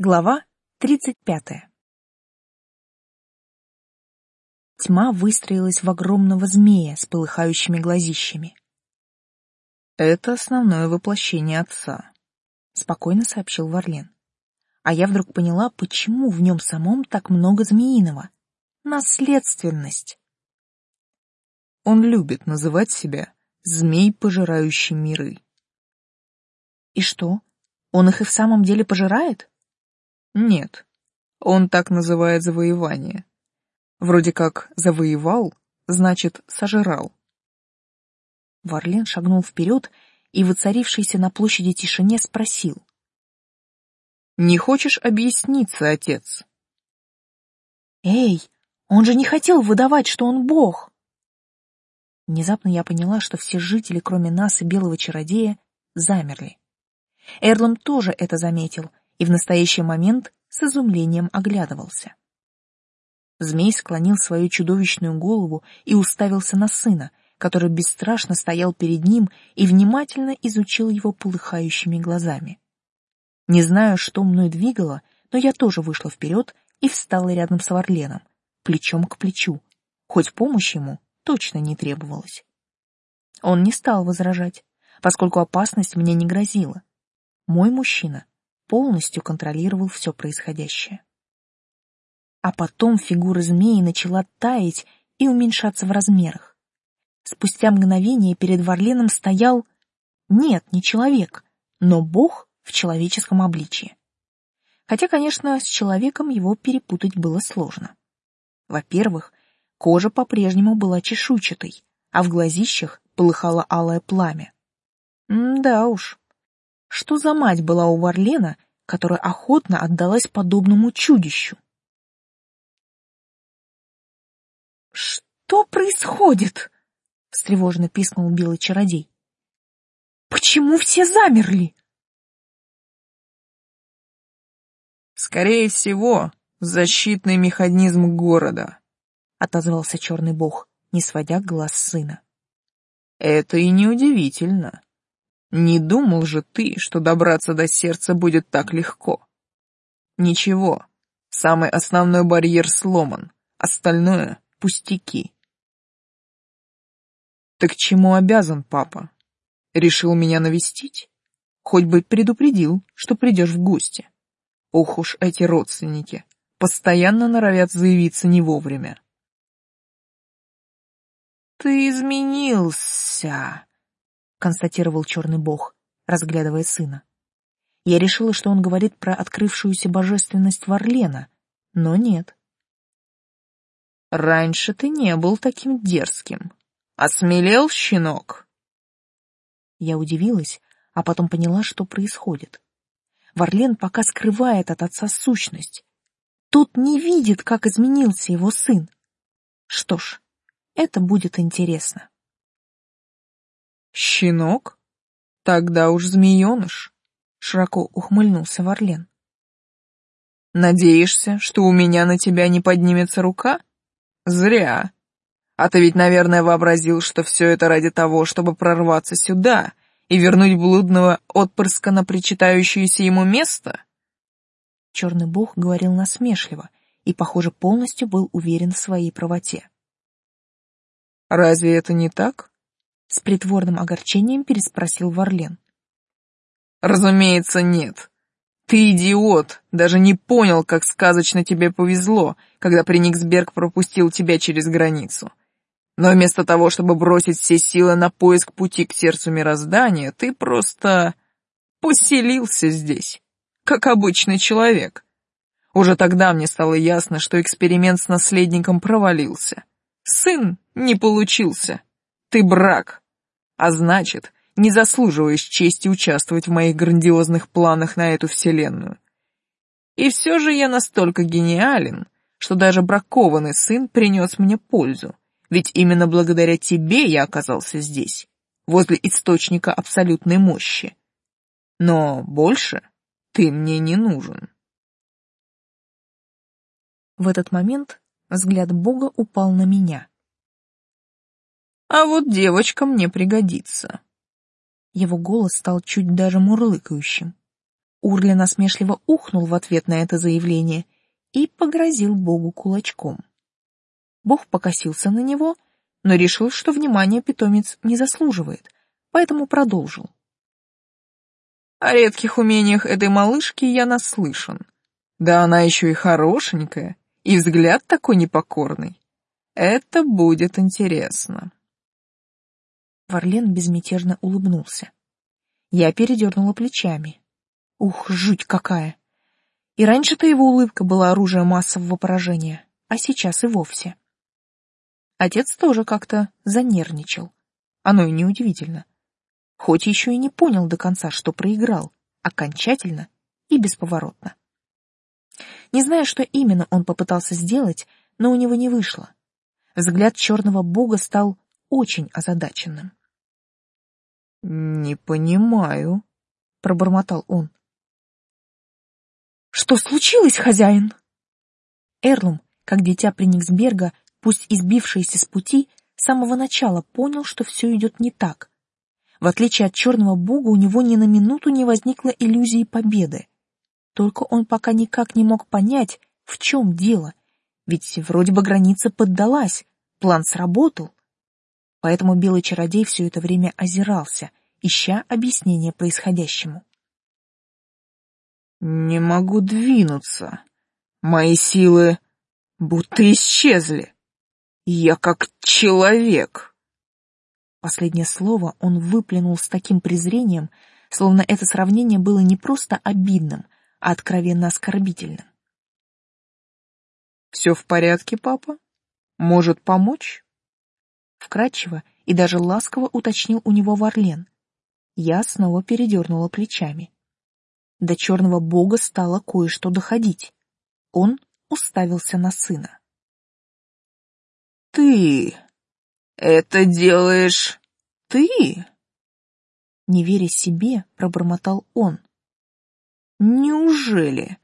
Глава тридцать пятая. Тьма выстроилась в огромного змея с полыхающими глазищами. «Это основное воплощение отца», — спокойно сообщил Варлен. А я вдруг поняла, почему в нем самом так много змеиного. Наследственность. Он любит называть себя «змей, пожирающий миры». И что, он их и в самом деле пожирает? Нет, он так называет завоевание. Вроде как «завоевал» значит «сожрал». Варлен шагнул вперед и, воцарившийся на площади тишине, спросил. «Не хочешь объясниться, отец?» «Эй, он же не хотел выдавать, что он бог!» Внезапно я поняла, что все жители, кроме нас и белого чародея, замерли. Эрлом тоже это заметил и в настоящий момент с изумлением оглядывался. Змей склонил свою чудовищную голову и уставился на сына, который бесстрашно стоял перед ним и внимательно изучил его полыхающими глазами. Не знаю, что мной двигало, но я тоже вышла вперед и встала рядом с Варленом, плечом к плечу, хоть помощь ему точно не требовалась. Он не стал возражать, поскольку опасность мне не грозила. Мой мужчина полностью контролировал все происходящее. А потом фигура змеи начала таять и уменьшаться в размерах. Спустя мгновение перед Варленом стоял... Нет, не человек, но бог в человеческом обличье. Хотя, конечно, с человеком его перепутать было сложно. Во-первых, кожа по-прежнему была чешуйчатой, а в глазищах полыхало алое пламя. М да уж, что за мать была у Варлена, которая охотно отдалась подобному чудищу? «Что происходит?» — встревоженно пискнул белый чародей. «Почему все замерли?» «Скорее всего, защитный механизм города», — отозвался черный бог, не сводя глаз сына. «Это и неудивительно. Не думал же ты, что добраться до сердца будет так легко. Ничего, самый основной барьер сломан, остальное — пустяки. Так чему обязан папа? Решил меня навестить? Хоть бы предупредил, что придешь в гости. Ох уж эти родственники, постоянно норовят заявиться не вовремя. «Ты изменился», констатировал черный бог, разглядывая сына. Я решила, что он говорит про открывшуюся божественность Варлена, но нет. Раньше ты не был таким дерзким. Осмелел, щенок? Я удивилась, а потом поняла, что происходит. Варлен пока скрывает от отца сущность. Тот не видит, как изменился его сын. Что ж, это будет интересно. «Щенок? Тогда уж змееныш», — широко ухмыльнулся Варлен. «Надеешься, что у меня на тебя не поднимется рука? Зря. А ты ведь, наверное, вообразил, что все это ради того, чтобы прорваться сюда и вернуть блудного отпрыска на причитающееся ему место?» Черный бог говорил насмешливо и, похоже, полностью был уверен в своей правоте. «Разве это не так?» С притворным огорчением переспросил Варлен. Разумеется, нет. Ты идиот, даже не понял, как сказочно тебе повезло, когда Прениксберг пропустил тебя через границу. Но вместо того, чтобы бросить все силы на поиск пути к сердцу мироздания, ты просто поселился здесь, как обычный человек. Уже тогда мне стало ясно, что эксперимент с наследником провалился. Сын не получился. Ты брак. А значит, не заслуживаешь чести участвовать в моих грандиозных планах на эту вселенную. И все же я настолько гениален, что даже бракованный сын принес мне пользу, ведь именно благодаря тебе я оказался здесь, возле источника абсолютной мощи. Но больше ты мне не нужен. В этот момент взгляд Бога упал на меня. А вот девочка мне пригодится. Его голос стал чуть даже мурлыкающим. Урли насмешливо ухнул в ответ на это заявление и погрозил Богу кулачком. Бог покосился на него, но решил, что внимания питомец не заслуживает, поэтому продолжил. О редких умениях этой малышки я наслышан. Да она еще и хорошенькая, и взгляд такой непокорный. Это будет интересно. Варлен безмятежно улыбнулся. Я передернула плечами. Ух, жуть какая! И раньше-то его улыбка была оружием массового поражения, а сейчас и вовсе. Отец тоже как-то занервничал. Оно и неудивительно. Хоть еще и не понял до конца, что проиграл, окончательно и бесповоротно. Не знаю, что именно он попытался сделать, но у него не вышло. Взгляд черного бога стал очень озадаченным. «Не понимаю», — пробормотал он. «Что случилось, хозяин?» Эрлум, как дитя Прениксберга, пусть избившийся с пути, с самого начала понял, что все идет не так. В отличие от черного бога, у него ни на минуту не возникло иллюзии победы. Только он пока никак не мог понять, в чем дело, ведь вроде бы граница поддалась, план сработал. Поэтому белый чародей все это время озирался, ища объяснение происходящему. «Не могу двинуться. Мои силы будто исчезли. Я как человек». Последнее слово он выплюнул с таким презрением, словно это сравнение было не просто обидным, а откровенно оскорбительным. «Все в порядке, папа? Может помочь?» Вкратчиво и даже ласково уточнил у него Варлен. Я снова передернула плечами. До черного бога стало кое-что доходить. Он уставился на сына. «Ты это делаешь ты?» Не веря себе, пробормотал он. «Неужели?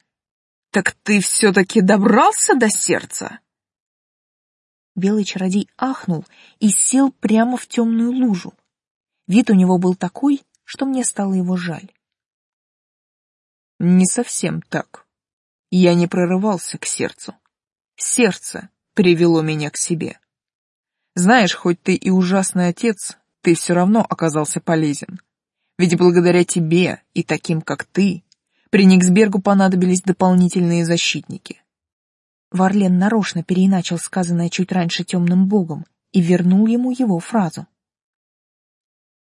Так ты все-таки добрался до сердца?» Белый чародей ахнул и сел прямо в темную лужу. Вид у него был такой, что мне стало его жаль. Не совсем так. Я не прорывался к сердцу. Сердце привело меня к себе. Знаешь, хоть ты и ужасный отец, ты все равно оказался полезен. Ведь благодаря тебе и таким, как ты, при Никсбергу понадобились дополнительные защитники. Варлен нарочно переиначил сказанное чуть раньше темным богом и вернул ему его фразу.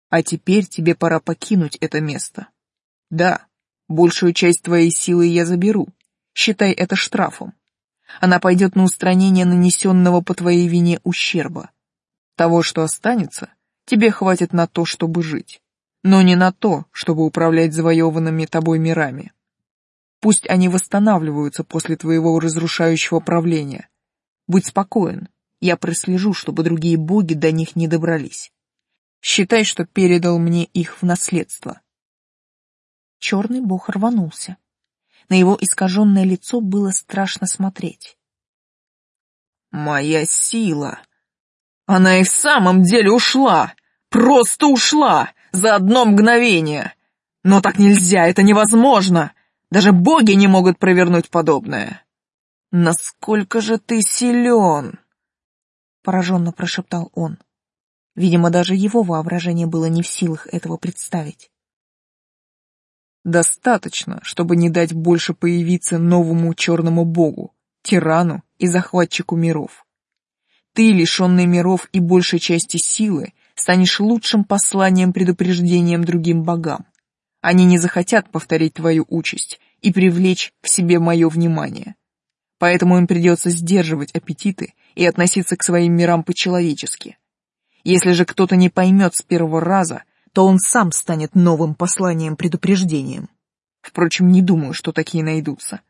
А теперь тебе пора покинуть это место. Да, большую часть твоей силы я заберу. Считай это штрафом. Она пойдет на устранение нанесенного по твоей вине ущерба. Того, что останется, тебе хватит на то, чтобы жить, но не на то, чтобы управлять завоеванными тобой мирами. Пусть они восстанавливаются после твоего разрушающего правления. Будь спокоен, я прослежу, чтобы другие боги до них не добрались. Считай, что передал мне их в наследство. Черный бог рванулся. На его искаженное лицо было страшно смотреть. «Моя сила! Она и в самом деле ушла! Просто ушла! За одно мгновение! Но так нельзя, это невозможно! Даже боги не могут провернуть подобное! Насколько же ты силен!» Пораженно прошептал он. Видимо, даже его воображение было не в силах этого представить. Достаточно, чтобы не дать больше появиться новому черному богу, тирану и захватчику миров. Ты, лишенный миров и большей части силы, станешь лучшим посланием-предупреждением другим богам. Они не захотят повторить твою участь и привлечь к себе мое внимание. Поэтому им придется сдерживать аппетиты и относиться к своим мирам по-человечески. Если же кто-то не поймет с первого раза, то он сам станет новым посланием-предупреждением. Впрочем, не думаю, что такие найдутся.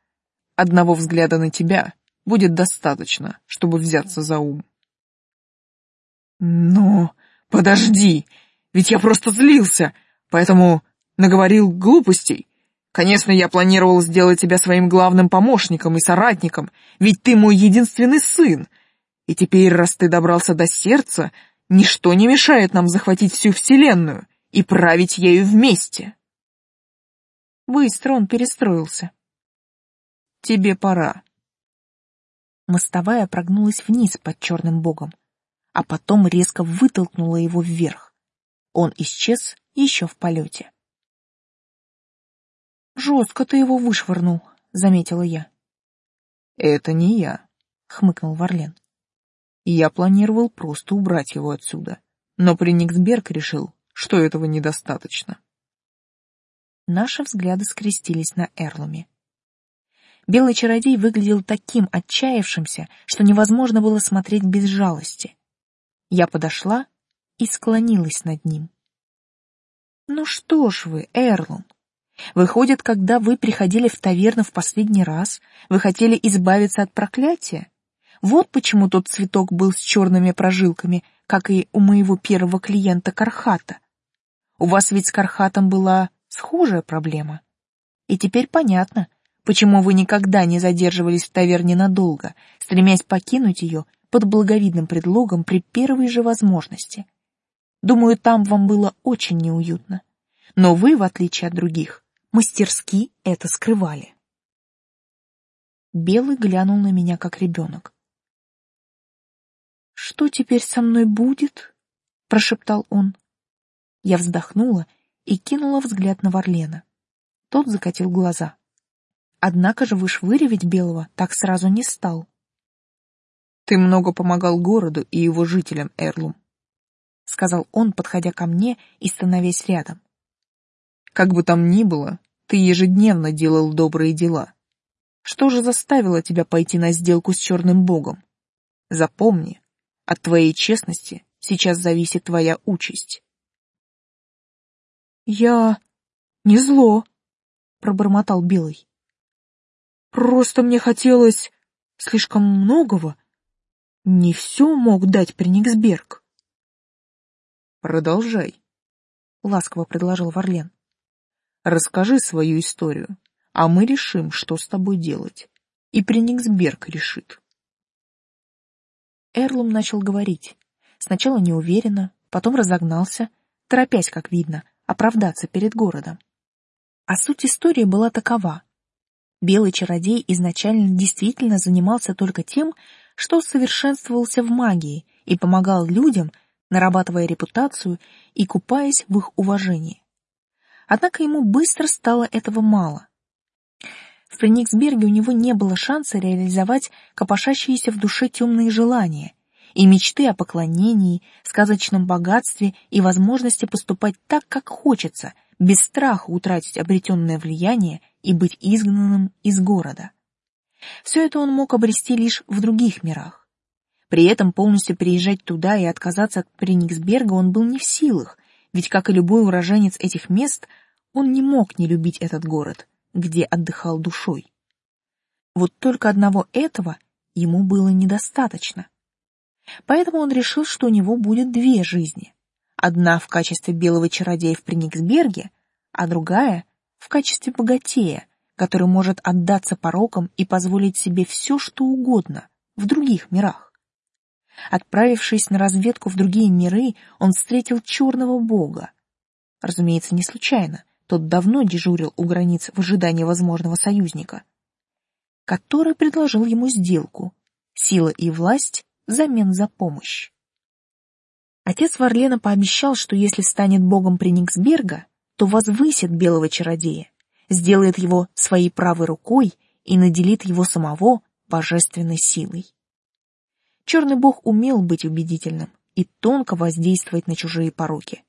Одного взгляда на тебя будет достаточно, чтобы взяться за ум. Но подожди, ведь я просто злился, поэтому наговорил глупостей. Конечно, я планировал сделать тебя своим главным помощником и соратником, ведь ты мой единственный сын. И теперь, раз ты добрался до сердца, Ничто не мешает нам захватить всю Вселенную и править ею вместе. Быстро он перестроился. Тебе пора. Мостовая прогнулась вниз под черным богом, а потом резко вытолкнула его вверх. Он исчез еще в полете. «Жестко ты его вышвырнул», — заметила я. «Это не я», — хмыкнул Варлен. «Я планировал просто убрать его отсюда, но Прениксберг решил, что этого недостаточно». Наши взгляды скрестились на Эрлуме. Белый чародей выглядел таким отчаявшимся, что невозможно было смотреть без жалости. Я подошла и склонилась над ним. «Ну что ж вы, Эрлум, выходит, когда вы приходили в таверну в последний раз, вы хотели избавиться от проклятия? Вот почему тот цветок был с черными прожилками, как и у моего первого клиента Кархата. У вас ведь с Кархатом была схожая проблема. И теперь понятно, почему вы никогда не задерживались в таверне надолго, стремясь покинуть ее под благовидным предлогом при первой же возможности. Думаю, там вам было очень неуютно. Но вы, в отличие от других, мастерски это скрывали. Белый глянул на меня как ребенок. «Что теперь со мной будет?» — прошептал он. Я вздохнула и кинула взгляд на Варлена. Тот закатил глаза. Однако же вышвыривать Белого так сразу не стал. «Ты много помогал городу и его жителям, Эрлум», — сказал он, подходя ко мне и становясь рядом. «Как бы там ни было, ты ежедневно делал добрые дела. Что же заставило тебя пойти на сделку с черным богом? Запомни, от твоей честности сейчас зависит твоя участь». «Я... не зло», — пробормотал Белый. «Просто мне хотелось слишком многого. Не все мог дать Прениксберг». «Продолжай», — ласково предложил Варлен. «Расскажи свою историю, а мы решим, что с тобой делать. И Прениксберг решит». Эрлум начал говорить. Сначала неуверенно, потом разогнался, торопясь, как видно, оправдаться перед городом. А суть истории была такова. Белый чародей изначально действительно занимался только тем, что совершенствовался в магии и помогал людям, нарабатывая репутацию и купаясь в их уважении. Однако ему быстро стало этого мало. В Фениксберге у него не было шанса реализовать копошащиеся в душе темные желания и мечты о поклонении, сказочном богатстве и возможности поступать так, как хочется, без страха утратить обретенное влияние и быть изгнанным из города. Все это он мог обрести лишь в других мирах. При этом полностью переезжать туда и отказаться от Прениксберга он был не в силах, ведь, как и любой уроженец этих мест, он не мог не любить этот город, где отдыхал душой. Вот только одного этого ему было недостаточно. Поэтому он решил, что у него будет две жизни. Одна в качестве белого чародея в Прениксберге, а другая в качестве богатея, который может отдаться порокам и позволить себе все, что угодно в других мирах. Отправившись на разведку в другие миры, он встретил черного бога. Разумеется, не случайно, тот давно дежурил у границ в ожидании возможного союзника, который предложил ему сделку — сила и власть взамен за помощь. Отец Варлена пообещал, что если станет богом Прениксберга, то возвысит белого чародея, сделает его своей правой рукой и наделит его самого божественной силой. Черный бог умел быть убедительным и тонко воздействовать на чужие пороки.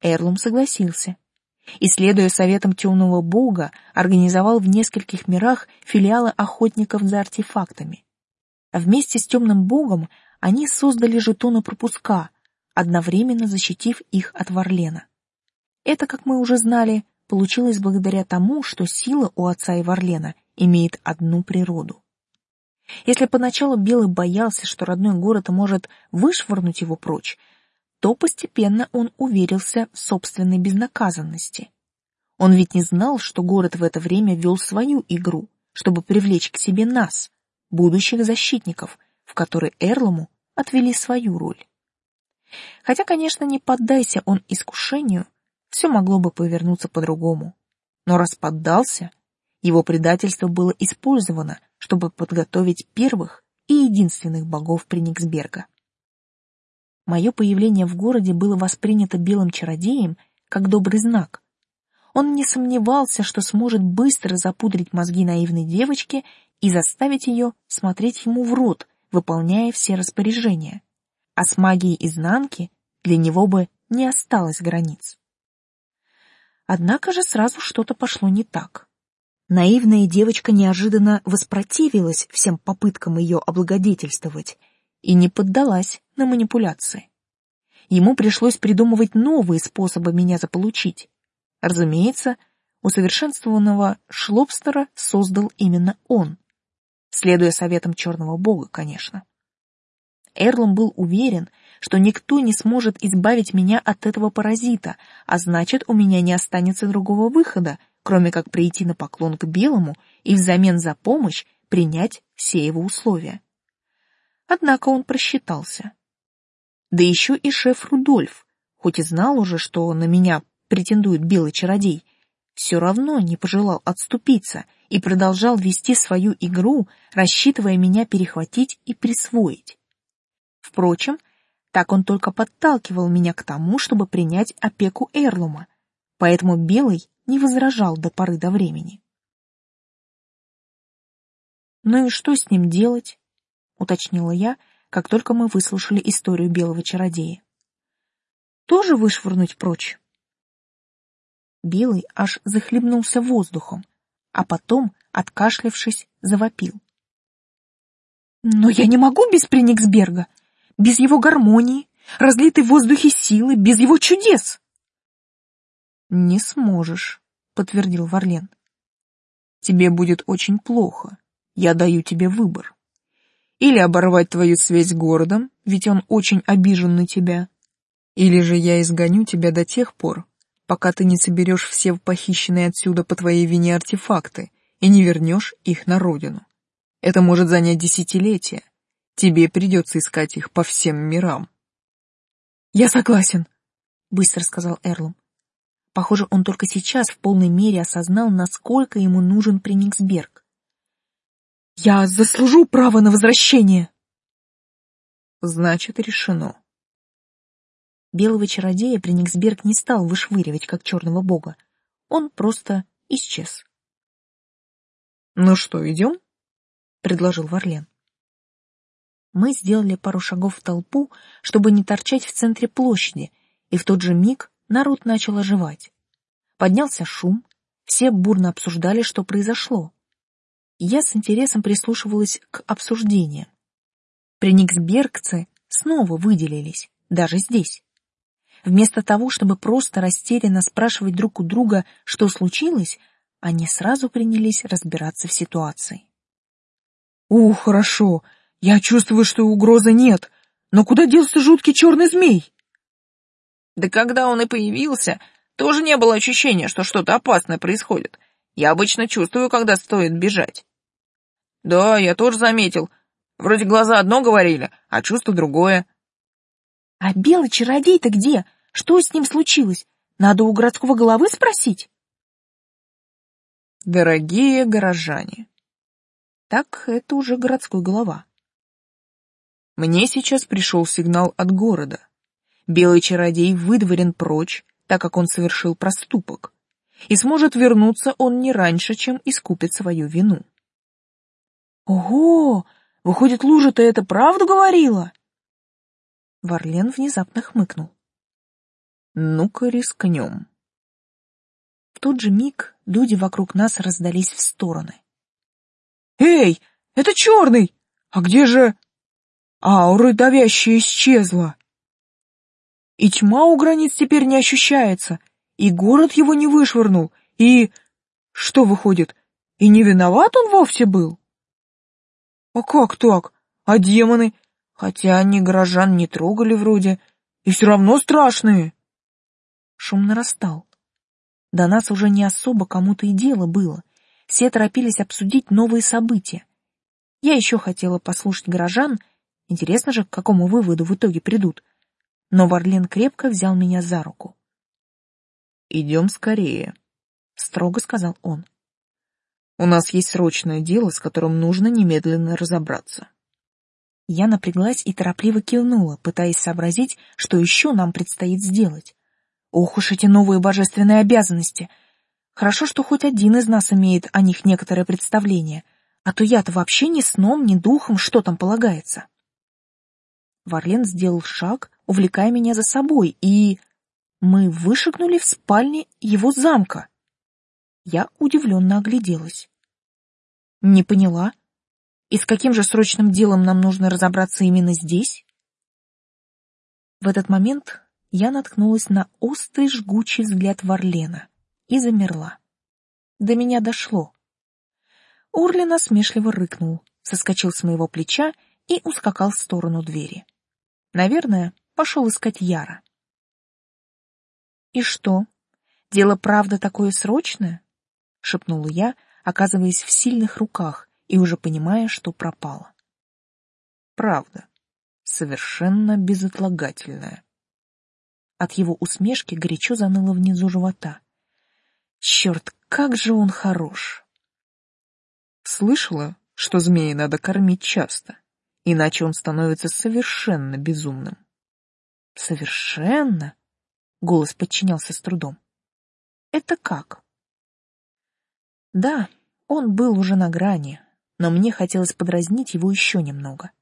Эрлум согласился. И, следуя советам темного бога, организовал в нескольких мирах филиалы охотников за артефактами. Вместе с темным богом они создали жетоны пропуска, одновременно защитив их от Варлена. Это, как мы уже знали, получилось благодаря тому, что сила у отца и Варлена имеет одну природу. Если поначалу Белый боялся, что родной город может вышвырнуть его прочь, то постепенно он уверился в собственной безнаказанности. Он ведь не знал, что город в это время вел свою игру, чтобы привлечь к себе нас, будущих защитников, в которой Эрлому отвели свою роль. Хотя, конечно, не поддайся он искушению, все могло бы повернуться по-другому. Но раз поддался, его предательство было использовано, чтобы подготовить первых и единственных богов Прениксберга. Мое появление в городе было воспринято белым чародеем как добрый знак. Он не сомневался, что сможет быстро запудрить мозги наивной девочке и заставить ее смотреть ему в рот, выполняя все распоряжения. А с магией изнанки для него бы не осталось границ. Однако же сразу что-то пошло не так. Наивная девочка неожиданно воспротивилась всем попыткам ее облагодетельствовать и не поддалась на манипуляции. Ему пришлось придумывать новые способы меня заполучить. Разумеется, усовершенствованного шлобстера создал именно он, следуя советам черного бога, конечно. Эрлом был уверен, что никто не сможет избавить меня от этого паразита, а значит, у меня не останется другого выхода, кроме как прийти на поклон к белому и взамен за помощь принять все его условия. Однако он просчитался. Да еще и шеф Рудольф, хоть и знал уже, что на меня претендует белый чародей, все равно не пожелал отступиться и продолжал вести свою игру, рассчитывая меня перехватить и присвоить. Впрочем, так он только подталкивал меня к тому, чтобы принять опеку Эрлума, поэтому Белый не возражал до поры до времени. «Ну и что с ним делать?» — уточнила я, как только мы выслушали историю белого чародея. «Тоже вышвырнуть прочь?» Белый аж захлебнулся воздухом, а потом, откашлявшись, завопил. «Но я не могу без Прениксберга, без его гармонии, разлитой в воздухе силы, без его чудес!» «Не сможешь», — подтвердил Варлен. «Тебе будет очень плохо. Я даю тебе выбор. Или оборвать твою связь с городом, ведь он очень обижен на тебя. Или же я изгоню тебя до тех пор, пока ты не соберешь все похищенные отсюда по твоей вине артефакты и не вернешь их на родину. Это может занять десятилетия. Тебе придется искать их по всем мирам. «Я согласен», — быстро сказал Эрлум. Похоже, он только сейчас в полной мере осознал, насколько ему нужен Прениксберг. Я заслужу право на возвращение. Значит, решено. Белого чародея Прениксберг не стал вышвыривать, как черного бога. Он просто исчез. «Ну что, идем?» — предложил Варлен. Мы сделали пару шагов в толпу, чтобы не торчать в центре площади, и в тот же миг народ начал оживать. Поднялся шум, все бурно обсуждали, что произошло я с интересом прислушивалась к обсуждениям. Прениксбергцы снова выделились, даже здесь. Вместо того, чтобы просто растерянно спрашивать друг у друга, что случилось, они сразу принялись разбираться в ситуации. «О, хорошо, я чувствую, что угрозы нет, но куда делся жуткий черный змей?» «Да когда он и появился, тоже не было ощущения, что что-то опасное происходит. Я обычно чувствую, когда стоит бежать. Да, я тоже заметил. Вроде глаза одно говорили, а чувство другое. А белый чародей-то где? Что с ним случилось? Надо у городского головы спросить. Дорогие горожане. Так это уже городской голова. Мне сейчас пришел сигнал от города. Белый чародей выдворен прочь, так как он совершил проступок и сможет вернуться он не раньше, чем искупит свою вину. Ого! Выходит, лужа-то это правду говорила? Варлен внезапно хмыкнул. Ну-ка рискнем. В тот же миг люди вокруг нас раздались в стороны. Эй, это черный! А где же... Аура давящая исчезла. И тьма у границ теперь не ощущается, и город его не вышвырнул, и... Что выходит, и не виноват он вовсе был? А как так? А демоны? Хотя они горожан не трогали вроде, и все равно страшные. Шум нарастал. До нас уже не особо кому-то и дело было. Все торопились обсудить новые события. Я еще хотела послушать горожан, интересно же, к какому выводу в итоге придут. Но Варлен крепко взял меня за руку. Идем скорее. строго сказал он. У нас есть срочное дело, с которым нужно немедленно разобраться. Я напряглась и торопливо кивнула, пытаясь сообразить, что еще нам предстоит сделать. Ох уж эти новые божественные обязанности! Хорошо, что хоть один из нас имеет о них некоторое представление, а то я-то вообще ни сном, ни духом, что там полагается. Варлен сделал шаг, увлекая меня за собой, и... Мы вышагнули в спальне его замка. Я удивленно огляделась. Не поняла. И с каким же срочным делом нам нужно разобраться именно здесь? В этот момент я наткнулась на острый жгучий взгляд Варлена и замерла. До меня дошло. Урлин насмешливо рыкнул, соскочил с моего плеча и ускакал в сторону двери. Наверное, пошел искать Яра. «И что? Дело правда такое срочное?» — шепнула я, оказываясь в сильных руках и уже понимая, что пропала. «Правда. Совершенно безотлагательная». От его усмешки горячо заныло внизу живота. Черт, как же он хорош! Слышала, что змеи надо кормить часто, иначе он становится совершенно безумным. Совершенно? Голос подчинялся с трудом. Это как? Да, он был уже на грани, но мне хотелось подразнить его еще немного.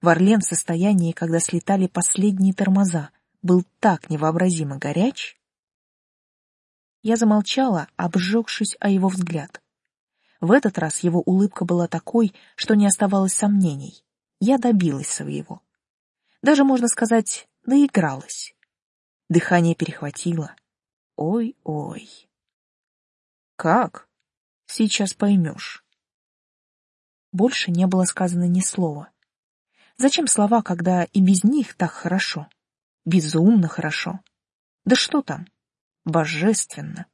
Варлен в состоянии, когда слетали последние тормоза, был так невообразимо горяч. Я замолчала, обжегшись о его взгляд. В этот раз его улыбка была такой, что не оставалось сомнений. Я добилась своего. Даже, можно сказать, доигралась. Дыхание перехватило. Ой-ой. Как? Сейчас поймешь. Больше не было сказано ни слова. Зачем слова, когда и без них так хорошо? Безумно хорошо. Да что там? Божественно.